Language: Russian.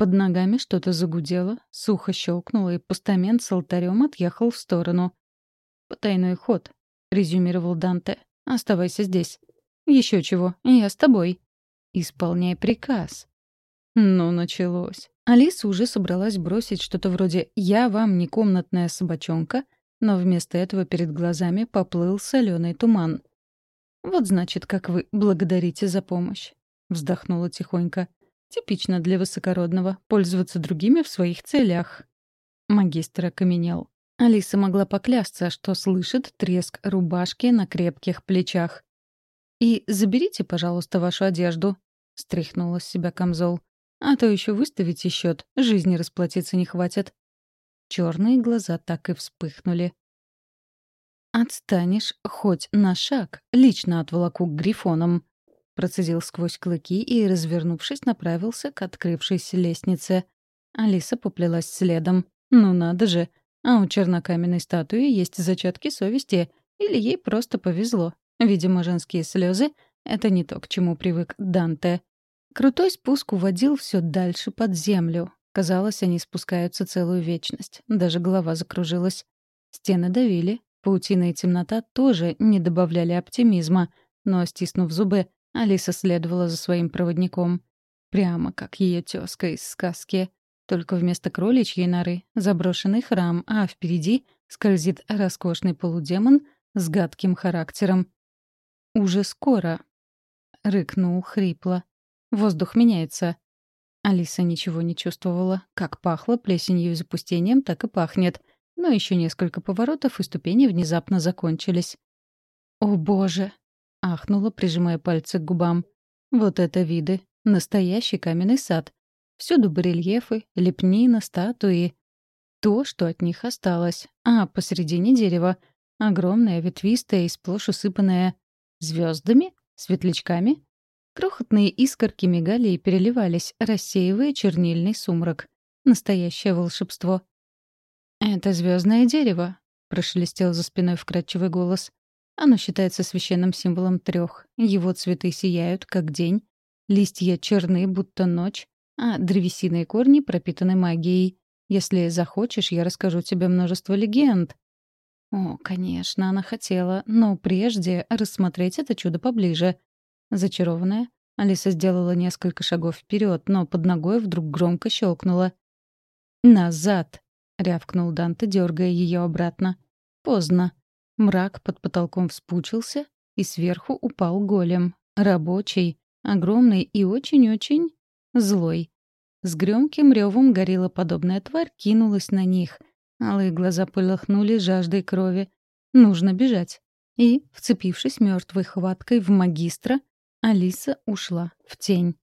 Под ногами что-то загудело, сухо щелкнуло, и постамент с алтарем отъехал в сторону. «Потайной ход», — резюмировал Данте. «Оставайся здесь». «Еще чего, я с тобой». «Исполняй приказ». Ну, началось. Алиса уже собралась бросить что-то вроде «Я вам не комнатная собачонка», но вместо этого перед глазами поплыл соленый туман. «Вот значит, как вы благодарите за помощь», — вздохнула тихонько. «Типично для высокородного — пользоваться другими в своих целях». Магистр окаменел. Алиса могла поклясться, что слышит треск рубашки на крепких плечах. «И заберите, пожалуйста, вашу одежду», — стряхнула с себя камзол. «А то еще выставите счет, жизни расплатиться не хватит». Черные глаза так и вспыхнули. «Отстанешь хоть на шаг, лично отволоку к грифонам», — процедил сквозь клыки и, развернувшись, направился к открывшейся лестнице. Алиса поплелась следом. «Ну надо же! А у чернокаменной статуи есть зачатки совести, или ей просто повезло. Видимо, женские слезы — это не то, к чему привык Данте. Крутой спуск уводил все дальше под землю. Казалось, они спускаются целую вечность. Даже голова закружилась. Стены давили, Паутина и темнота тоже не добавляли оптимизма, но, стиснув зубы, Алиса следовала за своим проводником. Прямо как ее тезка из сказки. Только вместо кроличьей норы — заброшенный храм, а впереди скользит роскошный полудемон с гадким характером. «Уже скоро», — рыкнул хрипло. «Воздух меняется». Алиса ничего не чувствовала. Как пахло плесенью и запустением, так и пахнет но еще несколько поворотов, и ступени внезапно закончились. «О, боже!» — ахнула, прижимая пальцы к губам. «Вот это виды! Настоящий каменный сад! Всюду барельефы, лепнина, статуи. То, что от них осталось. А посередине дерева — огромное, ветвистое и сплошь усыпанное звездами, светлячками. Крохотные искорки мигали и переливались, рассеивая чернильный сумрак. Настоящее волшебство. «Это звездное дерево», — прошелестел за спиной вкрадчивый голос. Оно считается священным символом трех. Его цветы сияют, как день, листья черны, будто ночь, а древесины и корни пропитаны магией. Если захочешь, я расскажу тебе множество легенд. О, конечно, она хотела, но прежде рассмотреть это чудо поближе. Зачарованная, Алиса сделала несколько шагов вперед, но под ногой вдруг громко щелкнула. «Назад!» — рявкнул Данте, дергая ее обратно. Поздно. Мрак под потолком вспучился, и сверху упал голем. Рабочий, огромный и очень-очень злой. С громким ревом горила подобная тварь кинулась на них. Алые глаза полыхнули жаждой крови. Нужно бежать. И, вцепившись мертвой хваткой в магистра, Алиса ушла в тень.